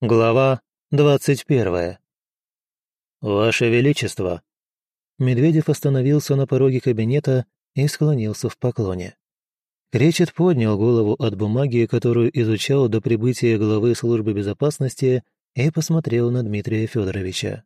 Глава двадцать первая. «Ваше Величество!» Медведев остановился на пороге кабинета и склонился в поклоне. Кречет поднял голову от бумаги, которую изучал до прибытия главы службы безопасности, и посмотрел на Дмитрия Федоровича.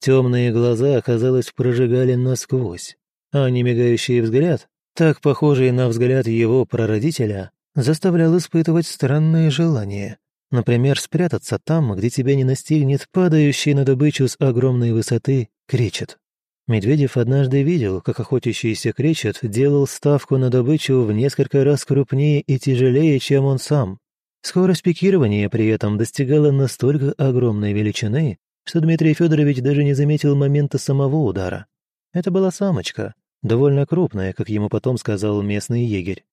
Темные глаза, казалось, прожигали насквозь, а немигающий взгляд, так похожий на взгляд его прародителя, заставлял испытывать странные желания — Например, спрятаться там, где тебя не настигнет падающий на добычу с огромной высоты кречет. Медведев однажды видел, как охотящийся кречет делал ставку на добычу в несколько раз крупнее и тяжелее, чем он сам. Скорость пикирования при этом достигала настолько огромной величины, что Дмитрий Федорович даже не заметил момента самого удара. Это была самочка, довольно крупная, как ему потом сказал местный егерь.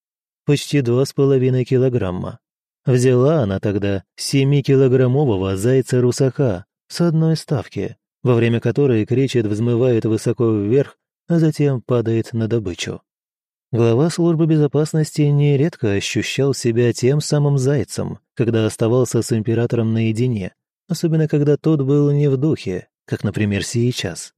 Почти два с половиной килограмма. Взяла она тогда семикилограммового зайца-русака с одной ставки, во время которой кричит взмывает высоко вверх, а затем падает на добычу. Глава службы безопасности нередко ощущал себя тем самым зайцем, когда оставался с императором наедине, особенно когда тот был не в духе, как, например, сейчас.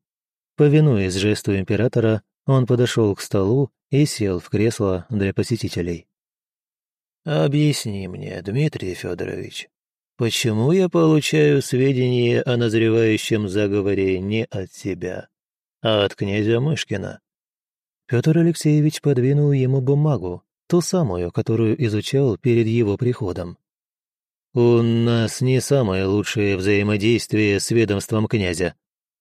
Повинуясь жесту императора, он подошел к столу и сел в кресло для посетителей. «Объясни мне, Дмитрий Федорович, почему я получаю сведения о назревающем заговоре не от тебя, а от князя Мышкина?» Петр Алексеевич подвинул ему бумагу, ту самую, которую изучал перед его приходом. «У нас не самое лучшее взаимодействие с ведомством князя»,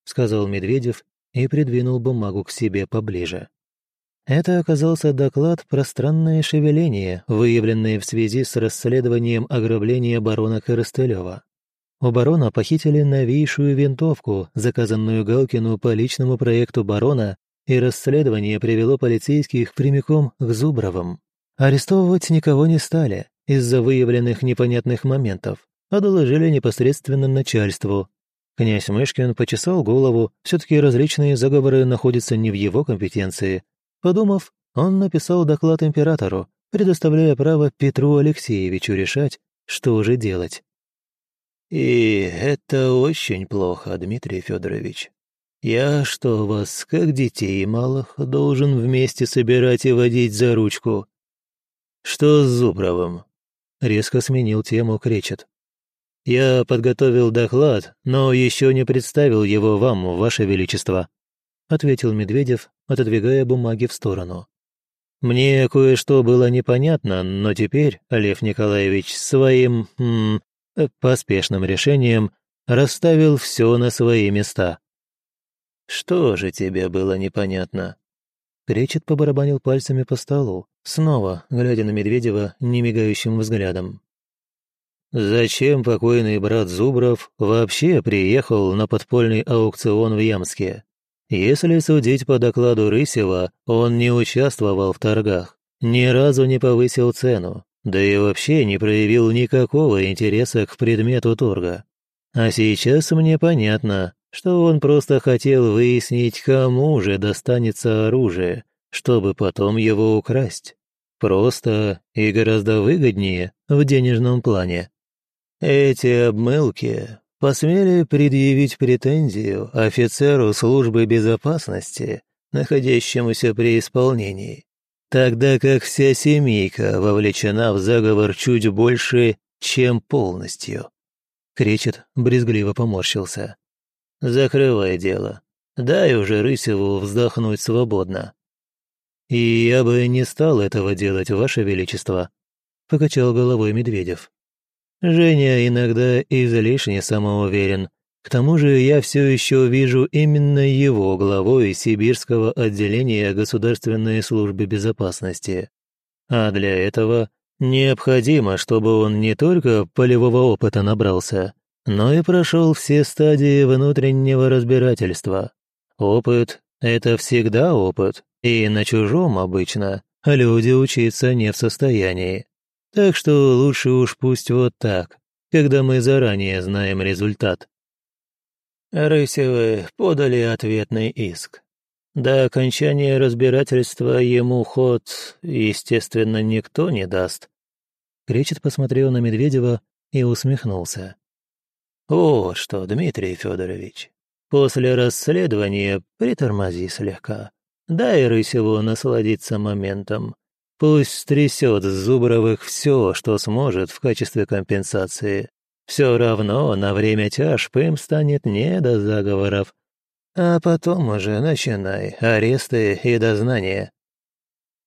сказал Медведев и придвинул бумагу к себе поближе. Это оказался доклад про странное шевеление, выявленное в связи с расследованием ограбления барона Коростылева. У барона похитили новейшую винтовку, заказанную Галкину по личному проекту барона, и расследование привело полицейских прямиком к Зубровым. Арестовывать никого не стали из-за выявленных непонятных моментов, а доложили непосредственно начальству. Князь Мышкин почесал голову, все-таки различные заговоры находятся не в его компетенции, Подумав, он написал доклад императору, предоставляя право Петру Алексеевичу решать, что же делать. «И это очень плохо, Дмитрий Федорович. Я что, вас, как детей малых, должен вместе собирать и водить за ручку? Что с Зубровым?» Резко сменил тему Кречет. «Я подготовил доклад, но еще не представил его вам, Ваше Величество», ответил Медведев, отодвигая бумаги в сторону. «Мне кое-что было непонятно, но теперь, Лев Николаевич, своим... М, поспешным решением расставил все на свои места». «Что же тебе было непонятно?» Кречет побарабанил пальцами по столу, снова глядя на Медведева немигающим взглядом. «Зачем покойный брат Зубров вообще приехал на подпольный аукцион в Ямске? Если судить по докладу Рысева, он не участвовал в торгах, ни разу не повысил цену, да и вообще не проявил никакого интереса к предмету торга. А сейчас мне понятно, что он просто хотел выяснить, кому же достанется оружие, чтобы потом его украсть. Просто и гораздо выгоднее в денежном плане. Эти обмылки посмели предъявить претензию офицеру службы безопасности, находящемуся при исполнении, тогда как вся семейка вовлечена в заговор чуть больше, чем полностью. Кречет брезгливо поморщился. «Закрывай дело. Дай уже Рысеву вздохнуть свободно». «И я бы не стал этого делать, Ваше Величество», — покачал головой Медведев. Женя иногда излишне самоуверен. К тому же я все еще вижу именно его главой Сибирского отделения Государственной службы безопасности. А для этого необходимо, чтобы он не только полевого опыта набрался, но и прошел все стадии внутреннего разбирательства. Опыт — это всегда опыт, и на чужом обычно люди учиться не в состоянии. Так что лучше уж пусть вот так, когда мы заранее знаем результат. Рысевы подали ответный иск. До окончания разбирательства ему ход, естественно, никто не даст. Кречет посмотрел на Медведева и усмехнулся. Вот что, Дмитрий Федорович, после расследования притормози слегка. Дай Рысеву насладиться моментом. Пусть стрясет с Зубровых все, что сможет в качестве компенсации. Все равно на время тяжб им станет не до заговоров. А потом уже начинай аресты и дознания.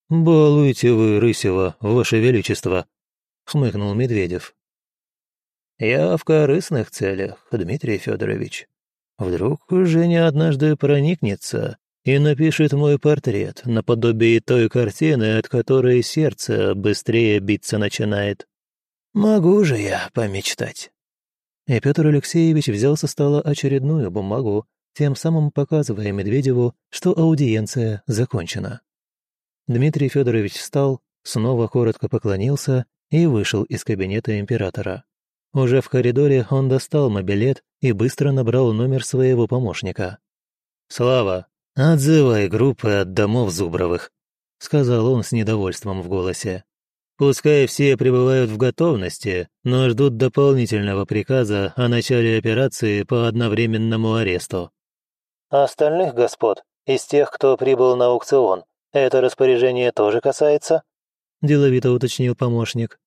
«Балуйте вы, Рысева, ваше величество», — хмыкнул Медведев. «Я в корыстных целях, Дмитрий Федорович. Вдруг Женя однажды проникнется и напишет мой портрет наподобие той картины, от которой сердце быстрее биться начинает. Могу же я помечтать». И Петр Алексеевич взял со стола очередную бумагу, тем самым показывая Медведеву, что аудиенция закончена. Дмитрий Федорович встал, снова коротко поклонился и вышел из кабинета императора. Уже в коридоре он достал мобилет и быстро набрал номер своего помощника. «Слава, отзывай группы от домов Зубровых», — сказал он с недовольством в голосе. «Пускай все пребывают в готовности, но ждут дополнительного приказа о начале операции по одновременному аресту». «А остальных господ, из тех, кто прибыл на аукцион, это распоряжение тоже касается?» – деловито уточнил помощник.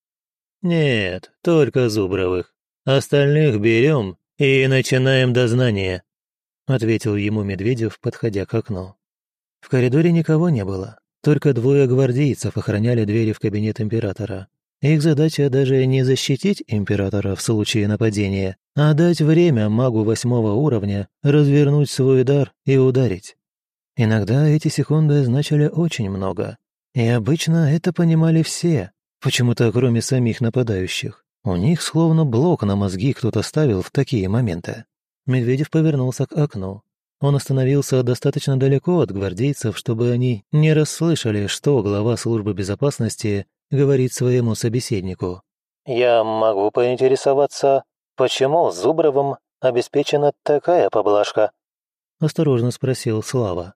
«Нет, только Зубровых. Остальных берем и начинаем дознание», – ответил ему Медведев, подходя к окну. В коридоре никого не было, только двое гвардейцев охраняли двери в кабинет императора. Их задача даже не защитить императора в случае нападения, а дать время магу восьмого уровня развернуть свой дар и ударить. Иногда эти секунды значили очень много. И обычно это понимали все, почему-то кроме самих нападающих. У них словно блок на мозги кто-то ставил в такие моменты. Медведев повернулся к окну. Он остановился достаточно далеко от гвардейцев, чтобы они не расслышали, что глава службы безопасности говорит своему собеседнику. «Я могу поинтересоваться, почему Зубровым обеспечена такая поблажка?» – осторожно спросил Слава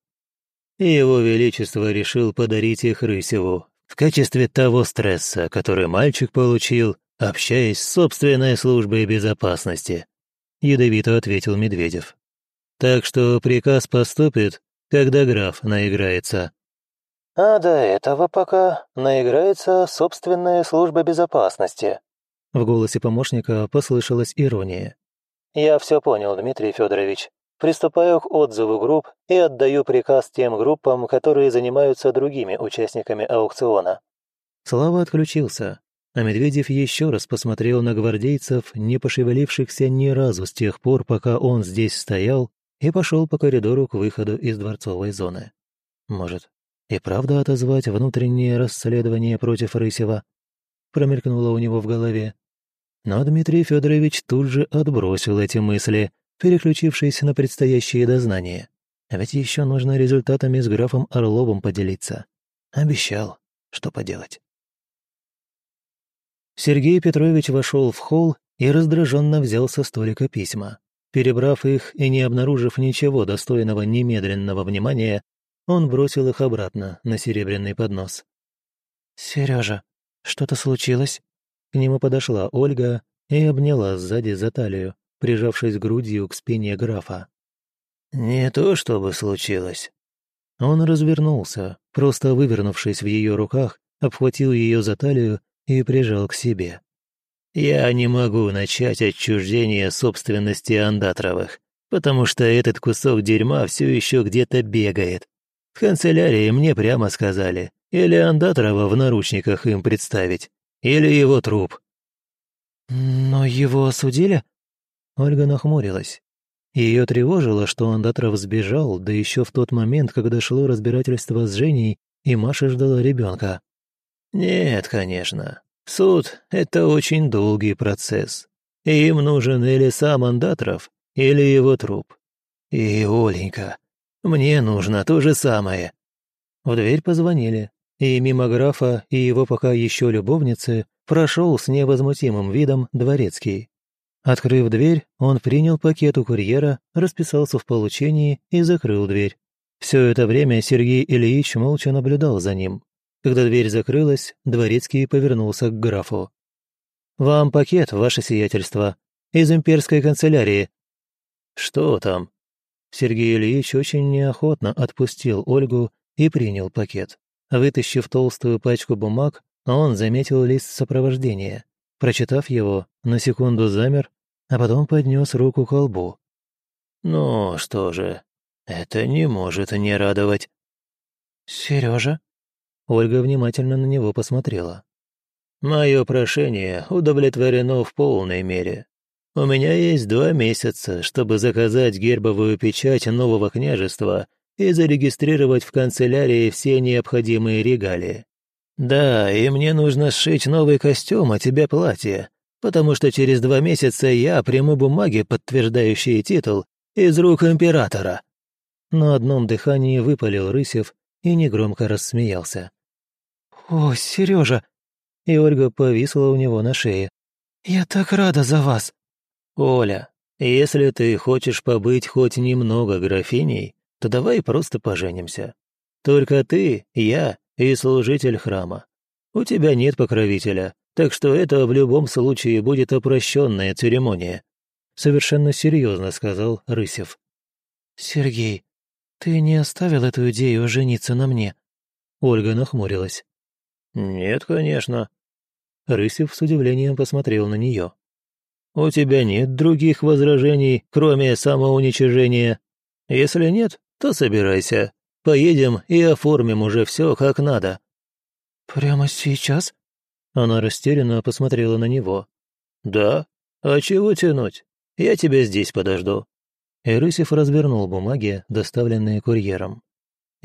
его величество решил подарить их Рысеву в качестве того стресса, который мальчик получил, общаясь с собственной службой безопасности», — ядовито ответил Медведев. «Так что приказ поступит, когда граф наиграется». «А до этого пока наиграется собственная служба безопасности». В голосе помощника послышалась ирония. «Я все понял, Дмитрий Федорович. Приступаю к отзыву групп и отдаю приказ тем группам, которые занимаются другими участниками аукциона». Слава отключился, а Медведев еще раз посмотрел на гвардейцев, не пошевелившихся ни разу с тех пор, пока он здесь стоял, и пошел по коридору к выходу из дворцовой зоны. Может, и правда отозвать внутреннее расследование против Рысева? Промелькнуло у него в голове. Но Дмитрий Федорович тут же отбросил эти мысли – переключившись на предстоящие дознания. А ведь еще нужно результатами с графом Орловым поделиться. Обещал, что поделать. Сергей Петрович вошел в холл и раздраженно взял со столика письма. Перебрав их и не обнаружив ничего достойного немедленного внимания, он бросил их обратно на серебряный поднос. «Сережа, что-то случилось?» К нему подошла Ольга и обняла сзади за талию прижавшись грудью к спине графа. «Не то чтобы случилось». Он развернулся, просто вывернувшись в ее руках, обхватил ее за талию и прижал к себе. «Я не могу начать отчуждение собственности Андатровых, потому что этот кусок дерьма все еще где-то бегает. В канцелярии мне прямо сказали, или Андатрова в наручниках им представить, или его труп». «Но его осудили?» Ольга нахмурилась. Ее тревожило, что Андатров сбежал, да еще в тот момент, когда шло разбирательство с Женей, и Маша ждала ребенка. «Нет, конечно. Суд — это очень долгий процесс. Им нужен или сам Андатров, или его труп. И, Оленька, мне нужно то же самое». В дверь позвонили, и мимо графа и его пока еще любовницы прошел с невозмутимым видом дворецкий. Открыв дверь, он принял пакет у курьера, расписался в получении и закрыл дверь. Все это время Сергей Ильич молча наблюдал за ним. Когда дверь закрылась, Дворецкий повернулся к графу. «Вам пакет, ваше сиятельство, из имперской канцелярии». «Что там?» Сергей Ильич очень неохотно отпустил Ольгу и принял пакет. Вытащив толстую пачку бумаг, он заметил лист сопровождения. Прочитав его, на секунду замер, а потом поднес руку к колбу. «Ну что же, это не может не радовать». «Сережа?» Ольга внимательно на него посмотрела. «Мое прошение удовлетворено в полной мере. У меня есть два месяца, чтобы заказать гербовую печать нового княжества и зарегистрировать в канцелярии все необходимые регалии. Да, и мне нужно сшить новый костюм, а тебе платье, потому что через два месяца я приму бумаги, подтверждающие титул, из рук императора». На одном дыхании выпалил Рысев и негромко рассмеялся. «О, Сережа! И Ольга повисла у него на шее. «Я так рада за вас!» «Оля, если ты хочешь побыть хоть немного графиней, то давай просто поженимся. Только ты, я и служитель храма. У тебя нет покровителя, так что это в любом случае будет опрощенная церемония», совершенно серьезно сказал Рысев. «Сергей, ты не оставил эту идею жениться на мне?» Ольга нахмурилась. «Нет, конечно». Рысев с удивлением посмотрел на нее. У тебя нет других возражений, кроме самоуничижения? Если нет, то собирайся. Поедем и оформим уже все как надо». «Прямо сейчас?» Она растерянно посмотрела на него. «Да? А чего тянуть? Я тебя здесь подожду». Ирысев развернул бумаги, доставленные курьером.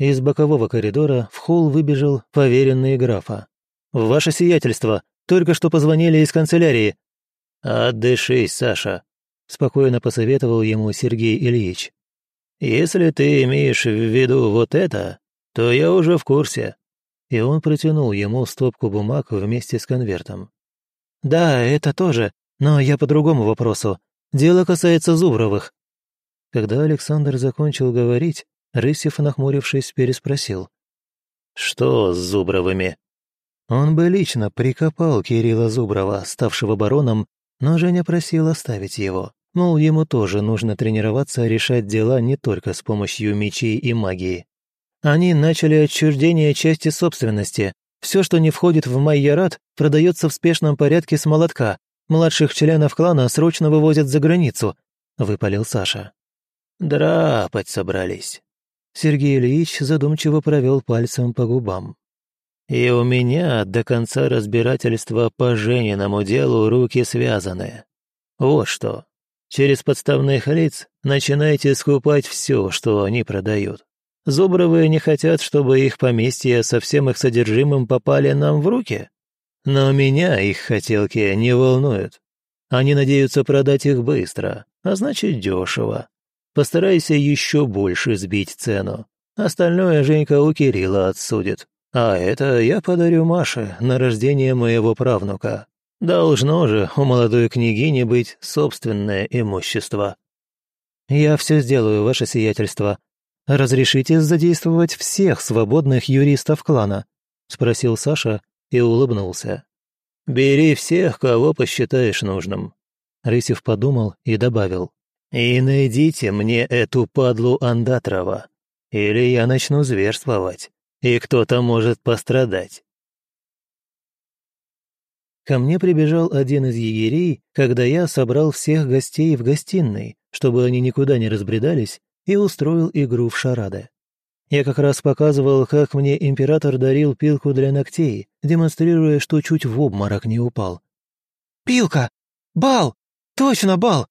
Из бокового коридора в холл выбежал поверенный графа. «Ваше сиятельство! Только что позвонили из канцелярии. «Отдышись, Саша», — спокойно посоветовал ему Сергей Ильич. «Если ты имеешь в виду вот это, то я уже в курсе». И он протянул ему стопку бумаг вместе с конвертом. «Да, это тоже, но я по другому вопросу. Дело касается Зубровых». Когда Александр закончил говорить, Рысев, нахмурившись, переспросил. «Что с Зубровыми?» Он бы лично прикопал Кирилла Зуброва, ставшего бароном, но Женя просил оставить его. Мол, ему тоже нужно тренироваться решать дела не только с помощью мечей и магии. Они начали отчуждение части собственности. Все, что не входит в Майярат, продается в спешном порядке с молотка. Младших членов клана срочно вывозят за границу», — выпалил Саша. «Драпать собрались». Сергей Ильич задумчиво провел пальцем по губам. И у меня до конца разбирательства по Жениному делу руки связаны. Вот что. Через подставных лиц начинайте скупать все, что они продают. Зубровые не хотят, чтобы их поместья со всем их содержимым попали нам в руки. Но меня их хотелки не волнуют. Они надеются продать их быстро, а значит дешево. Постарайся еще больше сбить цену. Остальное Женька у Кирилла отсудит. А это я подарю Маше на рождение моего правнука. Должно же у молодой княгини быть собственное имущество. Я все сделаю, ваше сиятельство. Разрешите задействовать всех свободных юристов клана? Спросил Саша и улыбнулся. «Бери всех, кого посчитаешь нужным». Рысев подумал и добавил. «И найдите мне эту падлу Андатрова, или я начну зверствовать и кто-то может пострадать. Ко мне прибежал один из егерей, когда я собрал всех гостей в гостиной, чтобы они никуда не разбредались, и устроил игру в шарады. Я как раз показывал, как мне император дарил пилку для ногтей, демонстрируя, что чуть в обморок не упал. «Пилка! Бал! Точно бал!»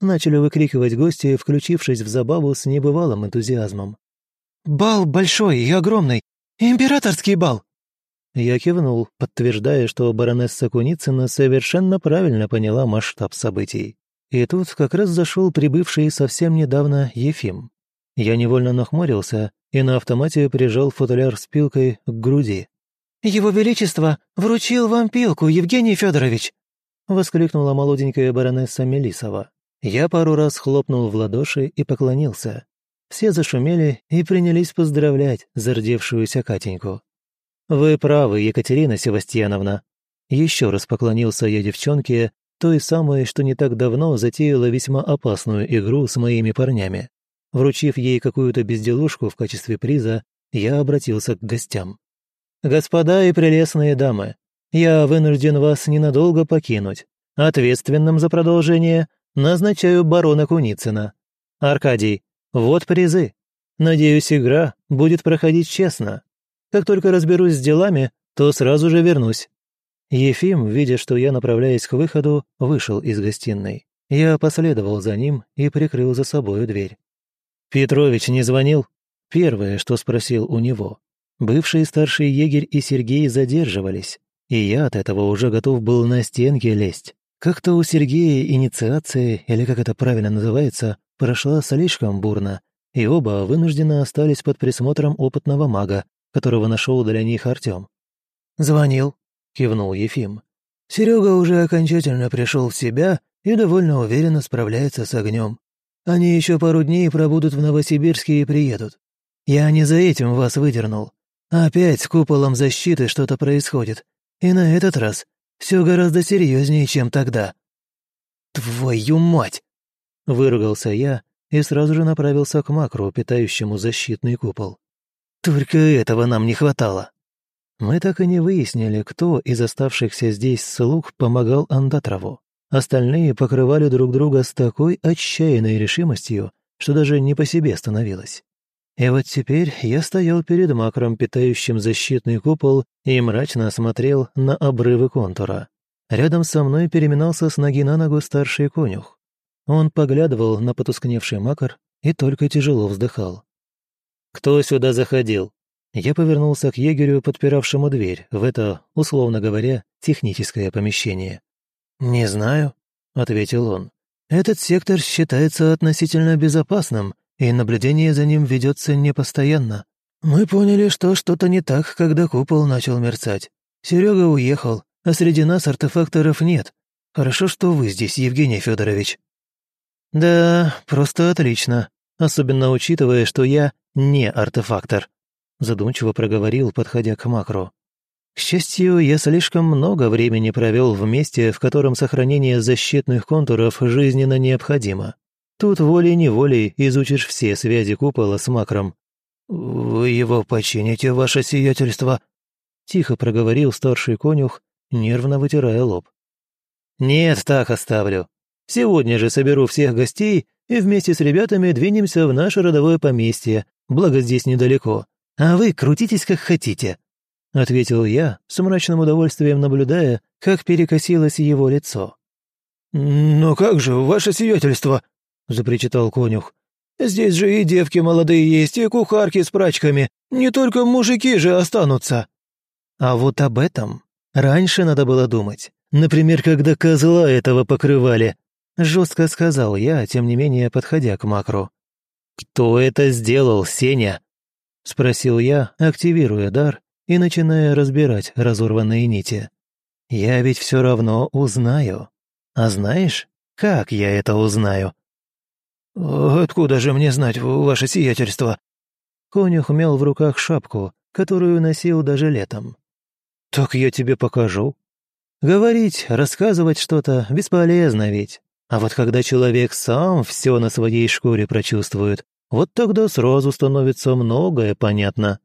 Начали выкрикивать гости, включившись в забаву с небывалым энтузиазмом. «Бал большой и огромный, «Императорский бал!» Я кивнул, подтверждая, что баронесса Куницына совершенно правильно поняла масштаб событий. И тут как раз зашел прибывший совсем недавно Ефим. Я невольно нахмурился и на автомате прижал футляр с пилкой к груди. «Его Величество вручил вам пилку, Евгений Федорович!» — воскликнула молоденькая баронесса Мелисова. Я пару раз хлопнул в ладоши и поклонился. Все зашумели и принялись поздравлять зардевшуюся Катеньку. «Вы правы, Екатерина Севастьяновна». Еще раз поклонился я девчонке той самой, что не так давно затеяла весьма опасную игру с моими парнями. Вручив ей какую-то безделушку в качестве приза, я обратился к гостям. «Господа и прелестные дамы, я вынужден вас ненадолго покинуть. Ответственным за продолжение назначаю барона Куницына. Аркадий, вот призы. Надеюсь, игра будет проходить честно. Как только разберусь с делами, то сразу же вернусь». Ефим, видя, что я направляюсь к выходу, вышел из гостиной. Я последовал за ним и прикрыл за собою дверь. «Петрович не звонил?» Первое, что спросил у него. Бывший старший егерь и Сергей задерживались, и я от этого уже готов был на стенки лезть. Как-то у Сергея инициация, или как это правильно называется, прошла слишком бурно, и оба вынуждены остались под присмотром опытного мага, которого нашел для них Артем. «Звонил», — кивнул Ефим. Серега уже окончательно пришел в себя и довольно уверенно справляется с огнем. Они еще пару дней пробудут в Новосибирске и приедут. Я не за этим вас выдернул. Опять с куполом защиты что-то происходит. И на этот раз все гораздо серьезнее, чем тогда. «Твою мать!» — выругался я и сразу же направился к макру, питающему защитный купол. «Только этого нам не хватало». Мы так и не выяснили, кто из оставшихся здесь слуг помогал Андатрову. Остальные покрывали друг друга с такой отчаянной решимостью, что даже не по себе становилось. И вот теперь я стоял перед макром, питающим защитный купол, и мрачно смотрел на обрывы контура. Рядом со мной переминался с ноги на ногу старший конюх. Он поглядывал на потускневший макар и только тяжело вздыхал. «Кто сюда заходил?» Я повернулся к егерю, подпиравшему дверь в это, условно говоря, техническое помещение. «Не знаю», — ответил он. «Этот сектор считается относительно безопасным, и наблюдение за ним ведется непостоянно. Мы поняли, что что-то не так, когда купол начал мерцать. Серега уехал, а среди нас артефакторов нет. Хорошо, что вы здесь, Евгений Федорович. Да, просто отлично, особенно учитывая, что я не артефактор, задумчиво проговорил, подходя к макру. К счастью, я слишком много времени провел в месте, в котором сохранение защитных контуров жизненно необходимо. Тут волей-неволей изучишь все связи купола с макром. «Вы его почините, ваше сиятельство?» Тихо проговорил старший конюх, нервно вытирая лоб. «Нет, так оставлю. Сегодня же соберу всех гостей и вместе с ребятами двинемся в наше родовое поместье, благо здесь недалеко. А вы крутитесь как хотите», — ответил я, с мрачным удовольствием наблюдая, как перекосилось его лицо. «Но как же, ваше сиятельство?» — запричитал конюх. «Здесь же и девки молодые есть, и кухарки с прачками. Не только мужики же останутся». А вот об этом раньше надо было думать. Например, когда козла этого покрывали. Жестко сказал я, тем не менее, подходя к макру. «Кто это сделал, Сеня?» Спросил я, активируя дар и начиная разбирать разорванные нити. «Я ведь все равно узнаю. А знаешь, как я это узнаю?» «Откуда же мне знать, ваше сиятельство?» Конюх мел в руках шапку, которую носил даже летом. «Так я тебе покажу». Говорить, рассказывать что-то бесполезно ведь. А вот когда человек сам все на своей шкуре прочувствует, вот тогда сразу становится многое понятно.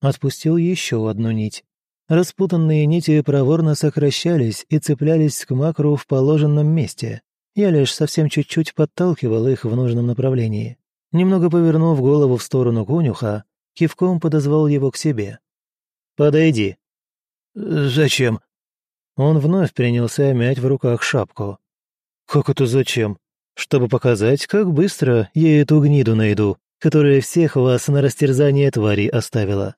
Отпустил еще одну нить. Распутанные нити проворно сокращались и цеплялись к макру в положенном месте. Я лишь совсем чуть-чуть подталкивал их в нужном направлении. Немного повернув голову в сторону конюха, кивком подозвал его к себе. «Подойди». «Зачем?» Он вновь принялся мять в руках шапку. «Как это зачем? Чтобы показать, как быстро я эту гниду найду, которая всех вас на растерзание твари оставила.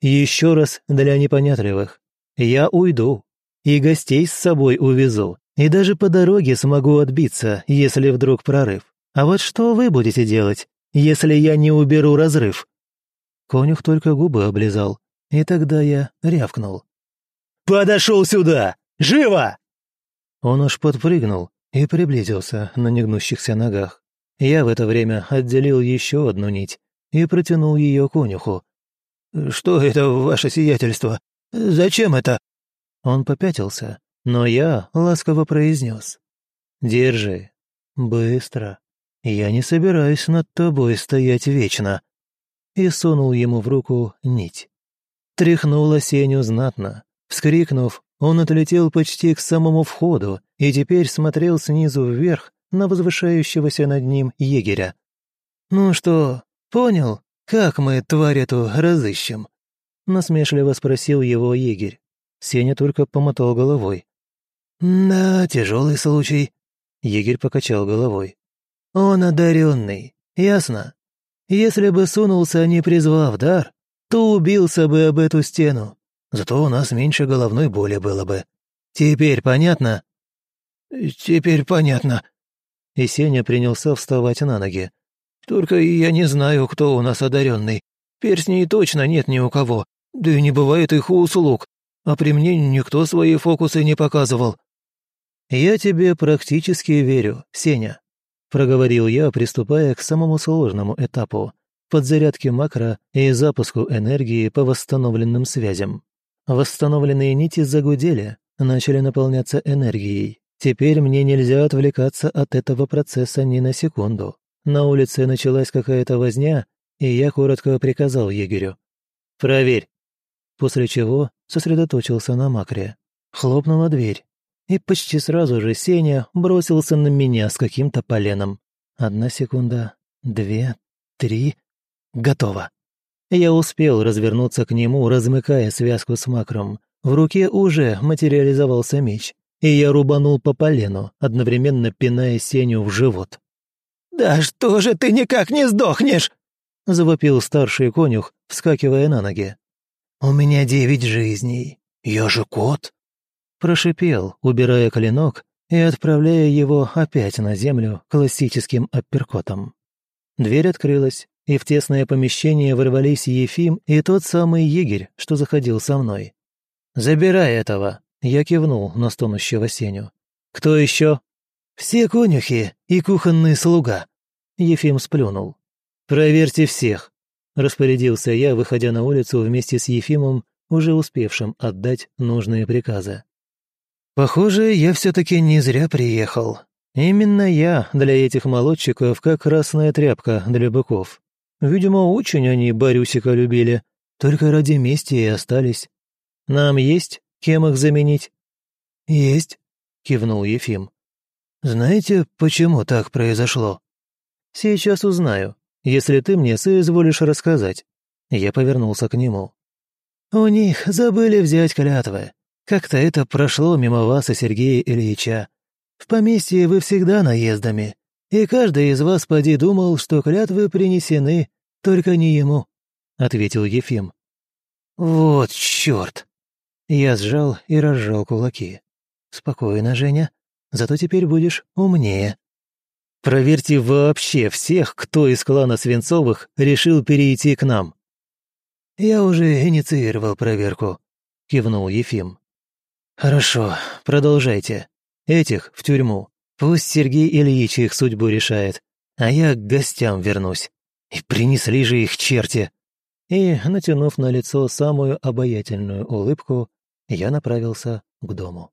Еще раз для непонятливых. Я уйду, и гостей с собой увезу, и даже по дороге смогу отбиться, если вдруг прорыв. А вот что вы будете делать, если я не уберу разрыв?» Конюх только губы облизал, и тогда я рявкнул. «Подошел сюда! Живо!» Он аж подпрыгнул и приблизился на негнущихся ногах. Я в это время отделил еще одну нить и протянул ее конюху. «Что это, ваше сиятельство? Зачем это?» Он попятился, но я ласково произнес. «Держи. Быстро. Я не собираюсь над тобой стоять вечно». И сунул ему в руку нить. Тряхнула Сеню знатно. Вскрикнув, он отлетел почти к самому входу и теперь смотрел снизу вверх на возвышающегося над ним егеря. «Ну что, понял, как мы тварь эту разыщем?» Насмешливо спросил его егерь. Сеня только помотал головой. «Да, тяжелый случай», — егерь покачал головой. «Он одаренный, ясно? Если бы сунулся, не призвав дар, то убился бы об эту стену. Зато у нас меньше головной боли было бы. Теперь понятно?» «Теперь понятно». И Сеня принялся вставать на ноги. «Только я не знаю, кто у нас одаренный. Перстней точно нет ни у кого. Да и не бывает их у услуг. А при мне никто свои фокусы не показывал». «Я тебе практически верю, Сеня», — проговорил я, приступая к самому сложному этапу — подзарядке макро и запуску энергии по восстановленным связям. Восстановленные нити загудели, начали наполняться энергией. Теперь мне нельзя отвлекаться от этого процесса ни на секунду. На улице началась какая-то возня, и я коротко приказал егерю. «Проверь, после чего сосредоточился на макре. Хлопнула дверь, и почти сразу же Сеня бросился на меня с каким-то поленом. Одна секунда, две, три. Готово. Я успел развернуться к нему, размыкая связку с макром. В руке уже материализовался меч, и я рубанул по полену, одновременно пиная Сеню в живот. «Да что же ты никак не сдохнешь?» — завопил старший конюх, вскакивая на ноги. «У меня девять жизней. Я же кот». Прошипел, убирая клинок и отправляя его опять на землю классическим апперкотом. Дверь открылась, и в тесное помещение ворвались Ефим и тот самый егерь, что заходил со мной. «Забирай этого!» — я кивнул на стонущего Сеню. «Кто еще?» «Все конюхи и кухонный слуга», — Ефим сплюнул. «Проверьте всех. Распорядился я, выходя на улицу вместе с Ефимом, уже успевшим отдать нужные приказы. Похоже, я все-таки не зря приехал. Именно я для этих молодчиков как красная тряпка для быков. Видимо, очень они Борюсика любили, только ради мести и остались. Нам есть кем их заменить? Есть, кивнул Ефим. Знаете, почему так произошло? Сейчас узнаю, если ты мне соизволишь рассказать». Я повернулся к нему. «У них забыли взять клятвы. Как-то это прошло мимо вас и Сергея Ильича. В поместье вы всегда наездами, и каждый из вас поди думал, что клятвы принесены, только не ему», — ответил Ефим. «Вот чёрт!» Я сжал и разжал кулаки. «Спокойно, Женя, зато теперь будешь умнее». Проверьте вообще всех, кто из клана Свинцовых решил перейти к нам». «Я уже инициировал проверку», — кивнул Ефим. «Хорошо, продолжайте. Этих в тюрьму. Пусть Сергей Ильич их судьбу решает, а я к гостям вернусь. И принесли же их черти!» И, натянув на лицо самую обаятельную улыбку, я направился к дому.